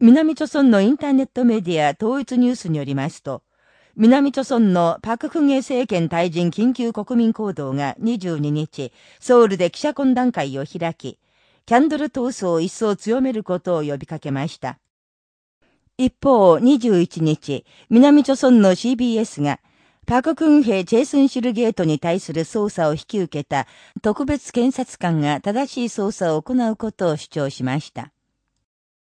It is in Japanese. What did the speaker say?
南朝村のインターネットメディア統一ニュースによりますと、南朝村のパククゲ政権退陣緊急国民行動が22日、ソウルで記者懇談会を開き、キャンドル闘争を一層強めることを呼びかけました。一方、21日、南朝村の CBS が、パククンヘチェイスンシルゲートに対する捜査を引き受けた特別検察官が正しい捜査を行うことを主張しました。